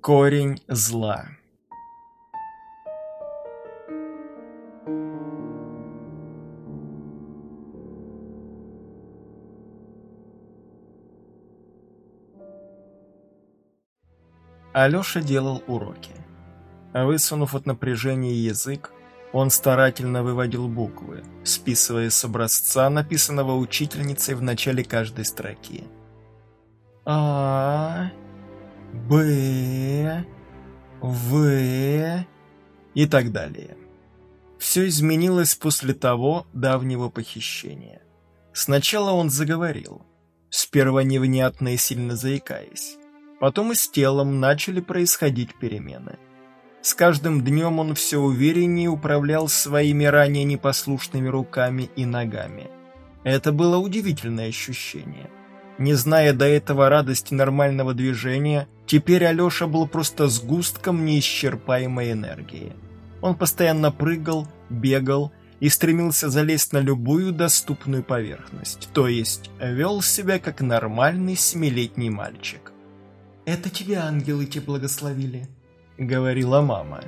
Корень зла. Алёша делал уроки. Высунув от напряжения язык, он старательно выводил буквы, списывая с образца, написанного учительницей в начале каждой строки. А, Б, В и так далее. Все изменилось после того давнего похищения. Сначала он заговорил, сперва невнятно и сильно заикаясь. Потом и с телом начали происходить перемены. С каждым днем он все увереннее управлял своими ранее непослушными руками и ногами. Это было удивительное ощущение. Не зная до этого радости нормального движения, теперь Алеша был просто сгустком неисчерпаемой энергии. Он постоянно прыгал, бегал и стремился залезть на любую доступную поверхность, то есть вел себя как нормальный семилетний мальчик. «Это тебя ангелы те благословили», — говорила мама.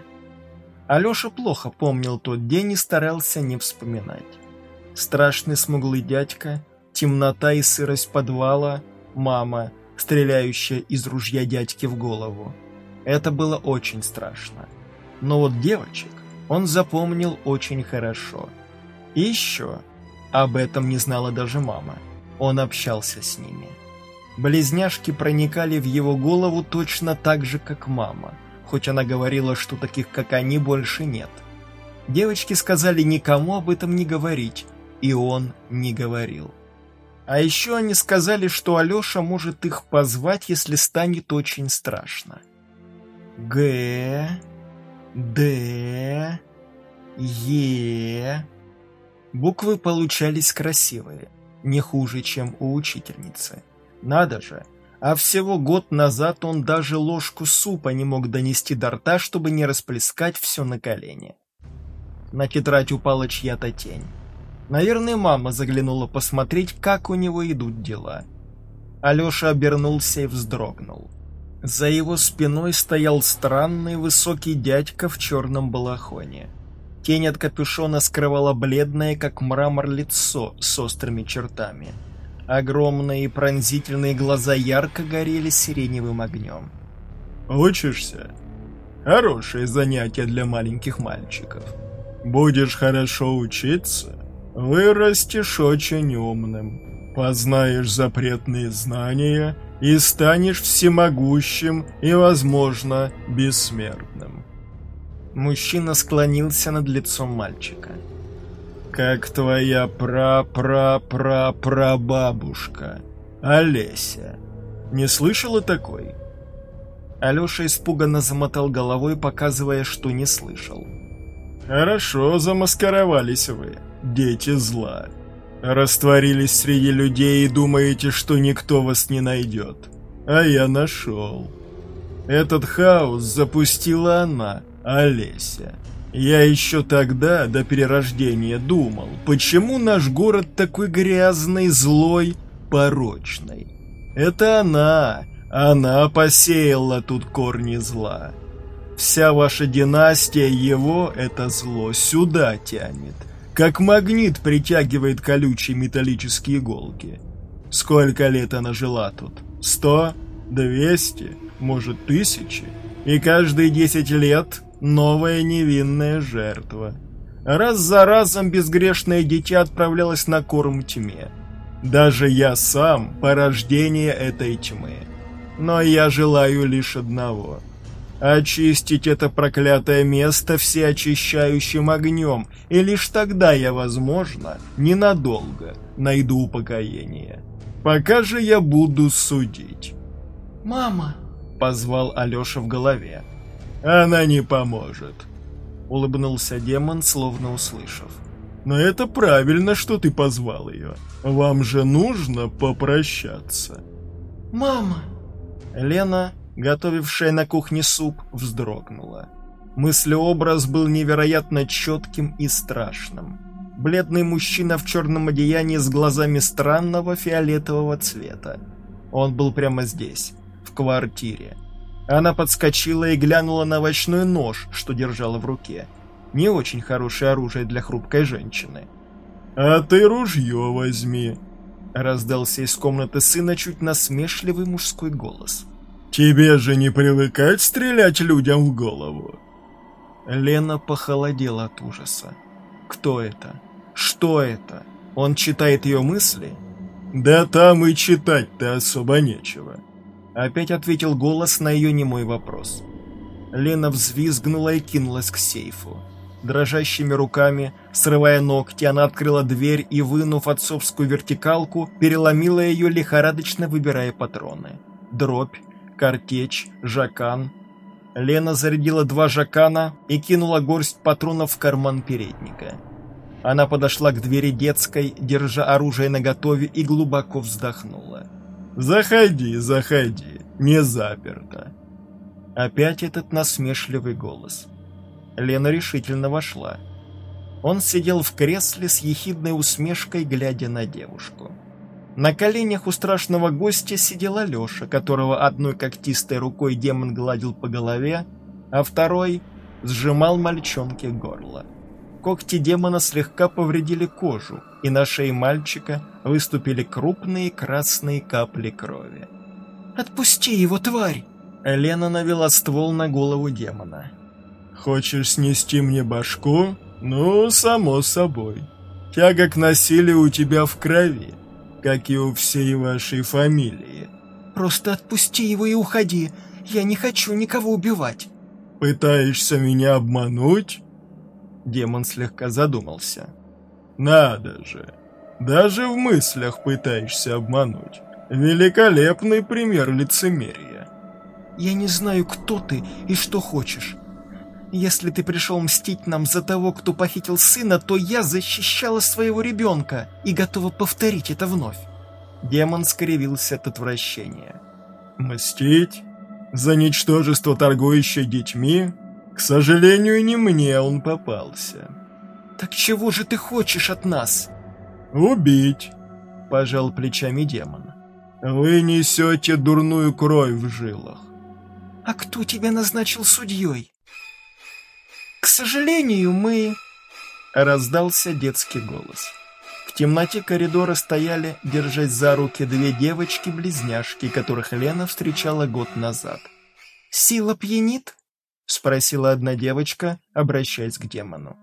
Алеша плохо помнил тот день и старался не вспоминать. Страшный смуглый дядька, темнота и сырость подвала, мама, стреляющая из ружья дядьки в голову. Это было очень страшно. Но вот девочек он запомнил очень хорошо. И еще, об этом не знала даже мама, он общался с ними. Близняшки проникали в его голову точно так же, как мама, хоть она говорила, что таких, как они, больше нет. Девочки сказали никому об этом не говорить, и он не говорил. А еще они сказали, что Алеша может их позвать, если станет очень страшно. Г, Д, Е. Буквы получались красивые, не хуже, чем у учительницы. Надо же, а всего год назад он даже ложку супа не мог донести до рта, чтобы не расплескать все на колени. На тетрадь упала чья-то тень. Наверное, мама заглянула посмотреть, как у него идут дела. Алеша обернулся и вздрогнул. За его спиной стоял странный высокий дядька в черном балахоне. Тень от капюшона скрывала бледное, как мрамор, лицо с острыми чертами – Огромные пронзительные глаза ярко горели сиреневым огнем. «Учишься? Хорошее занятие для маленьких мальчиков. Будешь хорошо учиться, вырастешь очень умным, познаешь запретные знания и станешь всемогущим и, возможно, бессмертным». Мужчина склонился над лицом мальчика как твоя пра-пра-пра-прабабушка, Олеся. Не слышала такой?» Алеша испуганно замотал головой, показывая, что не слышал. «Хорошо замаскировались вы, дети зла. Растворились среди людей и думаете, что никто вас не найдет. А я нашел. Этот хаос запустила она, Олеся. Я еще тогда, до перерождения, думал, почему наш город такой грязный, злой, порочный. Это она, она посеяла тут корни зла. Вся ваша династия его, это зло, сюда тянет. Как магнит притягивает колючие металлические иголки. Сколько лет она жила тут? Сто? Двести? Может, тысячи? И каждые десять лет новая невинная жертва. Раз за разом безгрешное дитя отправлялось на корм тьме. Даже я сам – порождение этой тьмы. Но я желаю лишь одного – очистить это проклятое место всеочищающим огнем, и лишь тогда я, возможно, ненадолго найду упокоение. Пока же я буду судить. «Мама!» – позвал Алеша в голове. Она не поможет. Улыбнулся демон, словно услышав. Но это правильно, что ты позвал ее. Вам же нужно попрощаться. Мама! Лена, готовившая на кухне суп, вздрогнула. Мыслеобраз был невероятно четким и страшным. Бледный мужчина в черном одеянии с глазами странного фиолетового цвета. Он был прямо здесь, в квартире. Она подскочила и глянула на овощной нож, что держала в руке. Не очень хорошее оружие для хрупкой женщины. «А ты ружье возьми», — раздался из комнаты сына чуть насмешливый мужской голос. «Тебе же не привыкать стрелять людям в голову?» Лена похолодела от ужаса. «Кто это? Что это? Он читает ее мысли?» «Да там и читать-то особо нечего», Опять ответил голос на ее немой вопрос. Лена взвизгнула и кинулась к сейфу. Дрожащими руками, срывая ногти, она открыла дверь и, вынув отцовскую вертикалку, переломила ее, лихорадочно выбирая патроны. Дробь, картечь, жакан. Лена зарядила два жакана и кинула горсть патронов в карман передника. Она подошла к двери детской, держа оружие наготове и глубоко вздохнула. «Заходи, заходи, не заперто». Опять этот насмешливый голос. Лена решительно вошла. Он сидел в кресле с ехидной усмешкой, глядя на девушку. На коленях у страшного гостя сидел Алеша, которого одной когтистой рукой демон гладил по голове, а второй сжимал мальчонке горло. Когти демона слегка повредили кожу, и на шее мальчика выступили крупные красные капли крови. «Отпусти его, тварь!» Лена навела ствол на голову демона. «Хочешь снести мне башку? Ну, само собой. Тяга к насилию у тебя в крови, как и у всей вашей фамилии». «Просто отпусти его и уходи. Я не хочу никого убивать». «Пытаешься меня обмануть?» Демон слегка задумался. «Надо же! Даже в мыслях пытаешься обмануть. Великолепный пример лицемерия». «Я не знаю, кто ты и что хочешь. Если ты пришел мстить нам за того, кто похитил сына, то я защищала своего ребенка и готова повторить это вновь». Демон скривился от отвращения. «Мстить? За ничтожество торгующей детьми? К сожалению, не мне он попался». «Так чего же ты хочешь от нас?» «Убить», — пожал плечами демон. «Вы несете дурную кровь в жилах». «А кто тебя назначил судьей?» «К сожалению, мы...» Раздался детский голос. В темноте коридора стояли, держась за руки, две девочки-близняшки, которых Лена встречала год назад. «Сила пьянит?» — спросила одна девочка, обращаясь к демону.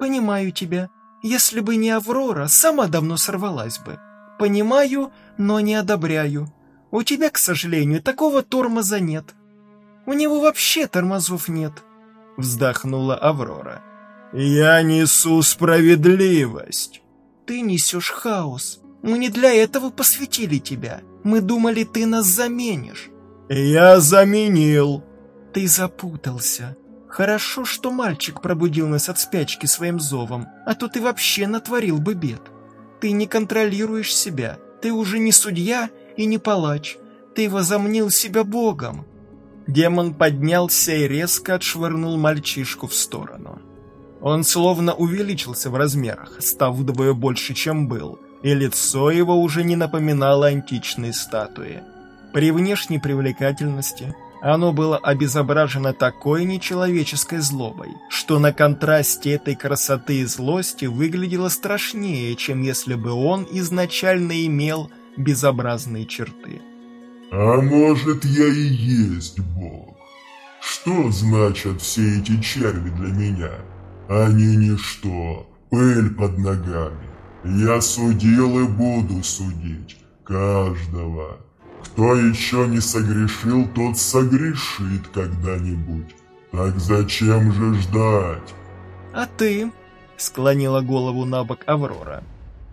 «Понимаю тебя. Если бы не Аврора, сама давно сорвалась бы. Понимаю, но не одобряю. У тебя, к сожалению, такого тормоза нет. У него вообще тормозов нет», — вздохнула Аврора. «Я несу справедливость». «Ты несешь хаос. Мы не для этого посвятили тебя. Мы думали, ты нас заменишь». «Я заменил». «Ты запутался. Хорошо, что мальчик пробудил нас от спячки своим зовом, а то ты вообще натворил бы бед. Ты не контролируешь себя. Ты уже не судья и не палач. Ты возомнил себя богом». Демон поднялся и резко отшвырнул мальчишку в сторону. Он словно увеличился в размерах, став вдвое больше, чем был, и лицо его уже не напоминало античной статуи. При внешней привлекательности оно было обезображено такой нечеловеческой злобой, что на контрасте этой красоты и злости выглядело страшнее, чем если бы он изначально имел безобразные черты. «А может, я и есть Бог? Что значат все эти черви для меня?» Они ничто, пыль под ногами. Я судил и буду судить каждого. Кто еще не согрешил, тот согрешит когда-нибудь. Так зачем же ждать? А ты? Склонила голову на бок Аврора.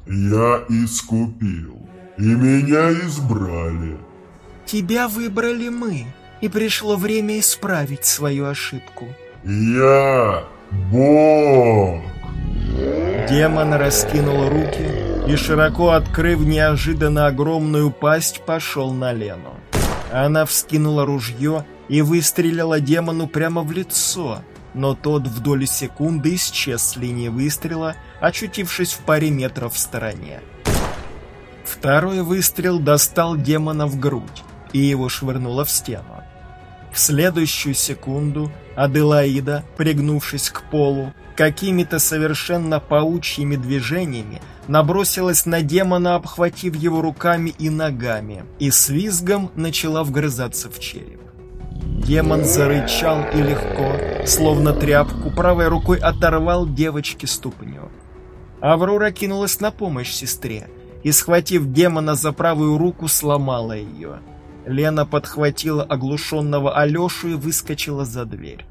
Я искупил, и меня избрали. Тебя выбрали мы, и пришло время исправить свою ошибку. Я Бог! Демон раскинул руки и, широко открыв неожиданно огромную пасть, пошел на Лену. Она вскинула ружье и выстрелила демону прямо в лицо, но тот в доли секунды исчез с линии выстрела, очутившись в паре метров в стороне. Второй выстрел достал демона в грудь, и его швырнуло в стену. В следующую секунду Аделаида, пригнувшись к полу, какими-то совершенно паучьими движениями набросилась на демона, обхватив его руками и ногами, и с визгом начала вгрызаться в череп. Демон зарычал и легко, словно тряпку, правой рукой оторвал девочке ступню. Аврора кинулась на помощь сестре и, схватив демона за правую руку, сломала ее. Лена подхватила оглушенного Алешу и выскочила за дверь.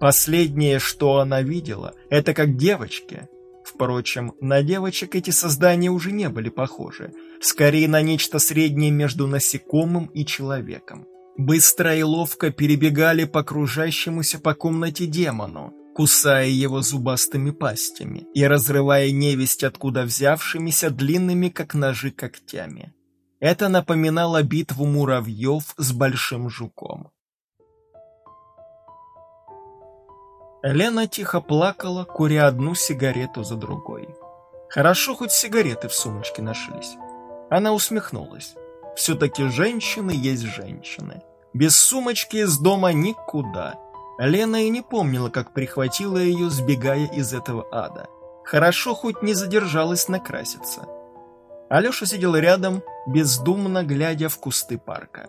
Последнее, что она видела, это как девочки. Впрочем, на девочек эти создания уже не были похожи, скорее на нечто среднее между насекомым и человеком. Быстро и ловко перебегали по кружащемуся по комнате демону, кусая его зубастыми пастями и разрывая невесть откуда взявшимися длинными, как ножи, когтями. Это напоминало битву муравьев с большим жуком. Лена тихо плакала, куря одну сигарету за другой. Хорошо, хоть сигареты в сумочке нашлись. Она усмехнулась. Все-таки женщины есть женщины. Без сумочки из дома никуда. Лена и не помнила, как прихватила ее, сбегая из этого ада. Хорошо, хоть не задержалась накраситься. Алеша сидел рядом, бездумно глядя в кусты парка.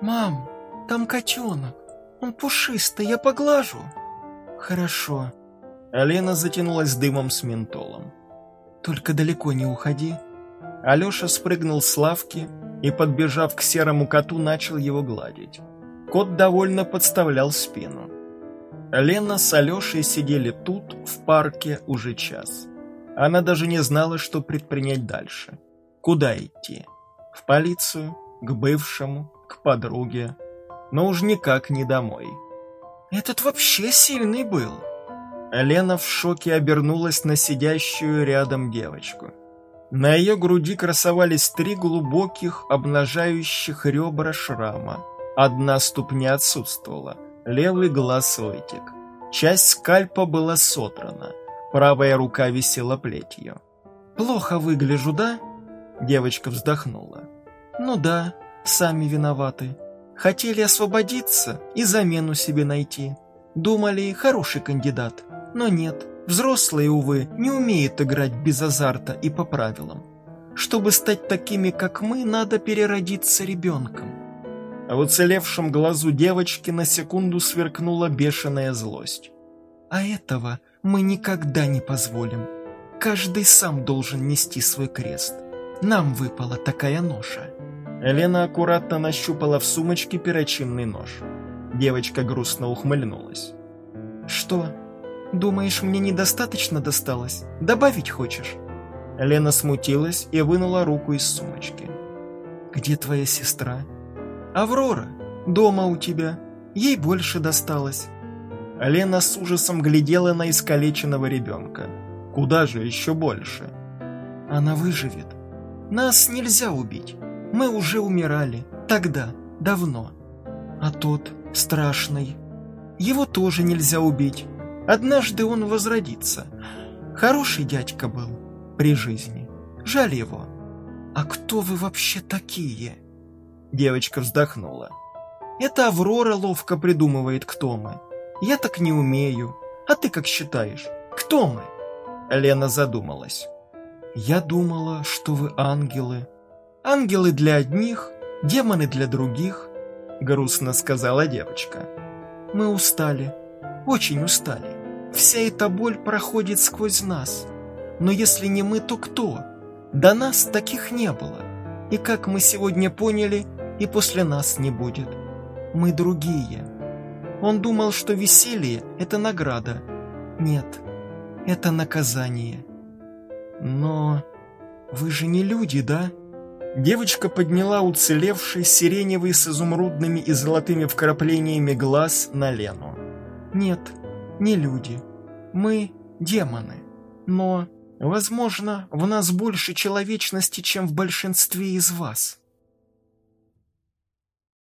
«Мам, там котенок. Он пушистый, я поглажу». «Хорошо». Лена затянулась дымом с ментолом. «Только далеко не уходи». Алеша спрыгнул с лавки и, подбежав к серому коту, начал его гладить. Кот довольно подставлял спину. Лена с Алешей сидели тут, в парке, уже час. Она даже не знала, что предпринять дальше. Куда идти? В полицию? К бывшему? К подруге? Но уж никак не домой. Этот вообще сильный был. Лена в шоке обернулась на сидящую рядом девочку. На ее груди красовались три глубоких, обнажающих ребра шрама. Одна ступня отсутствовала, левый глаз вытек. Часть скальпа была сотрана, правая рука висела плетью. «Плохо выгляжу, да?» Девочка вздохнула. «Ну да, сами виноваты. Хотели освободиться и замену себе найти. Думали, хороший кандидат, но нет. Взрослые, увы, не умеют играть без азарта и по правилам. Чтобы стать такими, как мы, надо переродиться ребенком. А в уцелевшем глазу девочки на секунду сверкнула бешеная злость. А этого мы никогда не позволим. Каждый сам должен нести свой крест. Нам выпала такая ноша. Лена аккуратно нащупала в сумочке перочинный нож. Девочка грустно ухмыльнулась. «Что, думаешь, мне недостаточно досталось? Добавить хочешь?» Лена смутилась и вынула руку из сумочки. «Где твоя сестра?» «Аврора, дома у тебя. Ей больше досталось». Лена с ужасом глядела на искалеченного ребенка. Куда же еще больше? «Она выживет. Нас нельзя убить. Мы уже умирали. Тогда, давно. А тот, страшный. Его тоже нельзя убить. Однажды он возродится. Хороший дядька был при жизни. Жаль его. А кто вы вообще такие? Девочка вздохнула. Это Аврора ловко придумывает, кто мы. Я так не умею. А ты как считаешь? Кто мы? Лена задумалась. Я думала, что вы ангелы. Ангелы для одних, демоны для других, грустно сказала девочка. Мы устали, очень устали. Вся эта боль проходит сквозь нас. Но если не мы, то кто? До нас таких не было. И как мы сегодня поняли, и после нас не будет. Мы другие. Он думал, что веселье — это награда. Нет, это наказание. Но вы же не люди, да? Девочка подняла уцелевший сиреневый с изумрудными и золотыми вкраплениями глаз на Лену. «Нет, не люди. Мы демоны. Но, возможно, в нас больше человечности, чем в большинстве из вас».